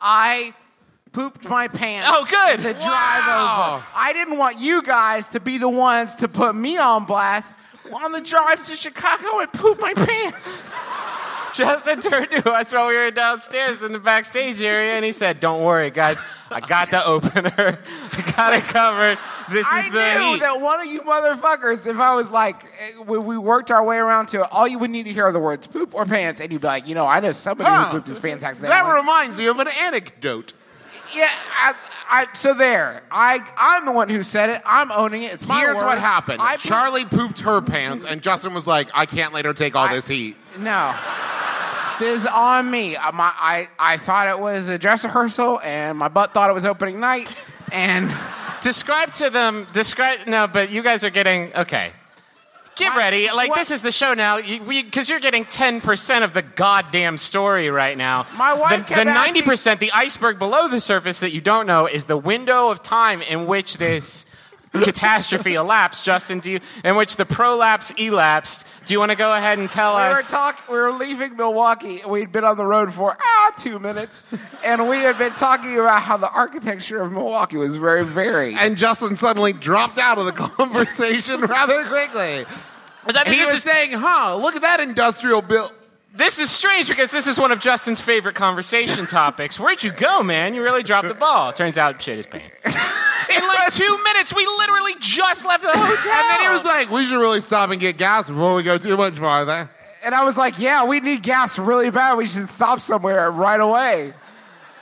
I pooped my pants. Oh, good. The drive Wow. over. I didn't want you guys to be the ones to put me on blast. On the drive to Chicago, I pooped my pants. Justin turned to us while we were downstairs in the backstage area and he said, Don't worry, guys. I got the opener. I got it covered. This is the. I knew heat. that one of you motherfuckers, if I was like, eh, when we worked our way around to it, all you would need to hear are the words poop or pants, and you'd be like, you know, I know somebody Huh. who pooped his pants That reminds me of an anecdote. yeah, I, I, so there. I, I'm the one who said it. I'm owning it. It's my Here's word. what happened. I Charlie pooped her pants, and Justin was like, I can't let her take all I- this heat. No. This is on me. Uh, My, I, I thought it was a dress rehearsal, and my butt thought it was opening night, and Describe to them, describe, no, but you guys are getting, okay. Get ready. Like, what- this is the show now. Because you, are getting 10% of the goddamn story right now. My wife The, the 90%, the iceberg below the surface that you don't know, is the window of time in which this catastrophe elapsed. Justin, do you, in which the prolapse elapsed. Do you want to go ahead and tell we were us? talk, We were leaving Milwaukee. We'd been on the road for ah two minutes, and we had been talking about how the architecture of Milwaukee was very varied. And Justin suddenly dropped out of the conversation rather quickly. Was that- He was is- saying, huh, look at that industrial build. This is strange because this is one of Justin's favorite conversation topics. Where'd you go, man? You really dropped the ball. Turns out, shit his pants. In like two minutes, we literally just left the hotel. And then he was like, we should really stop and get gas before we go too much farther. And I was like, yeah, we need gas really bad. We should stop somewhere right away.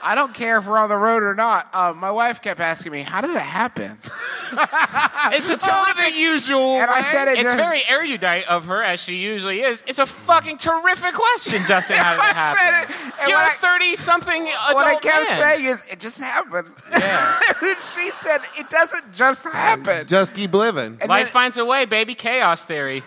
I don't care if we're on the road or not. Uh, my wife kept asking me, how did it happen? It's a the terrific. usual. And I said it It's just- very erudite of her, as she usually is. It's a fucking terrific question, Justin. How did it I happen? said it, and You're when a I- thirty-something adult What I kept man. saying is, it just happened. Yeah. and she said, it doesn't just happen. Just keep living. And Life then- finds a way, baby. Chaos theory.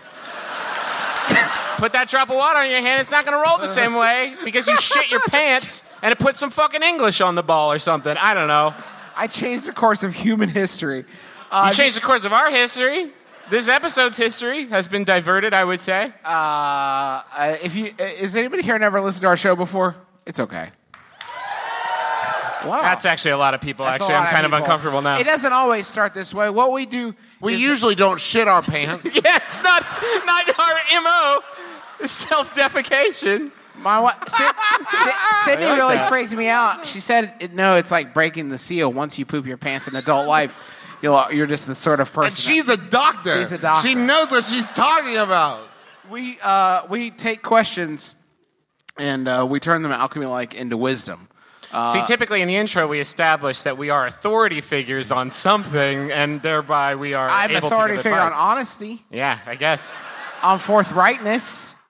Put that drop of water on your hand, it's not going to roll the same way because you shit your pants and it put some fucking English on the ball or something. I don't know. I changed the course of human history. Uh, You changed the course of our history. This episode's history has been diverted, I would say. Uh, uh, if you uh, is anybody here never listened to our show before? It's okay. Wow, That's actually a lot of people, That's actually. I'm kind of uncomfortable now. It doesn't always start this way. What we do, We is- usually don't shit our pants. yeah, it's not, not our MO. Self defecation. My wife, Sydnee like really that. freaked me out. She said, "No, it's like breaking the seal. Once you poop your pants in adult life, you'll, you're just the sort of person." And she's a doctor. She's a doctor. She knows what she's talking about. we uh, we take questions and uh, we turn them alchemy like into wisdom. See, typically in the intro, we establish that we are authority figures on something, and thereby we are I'm authority figure on honesty, Yeah, I guess. on forthrightness.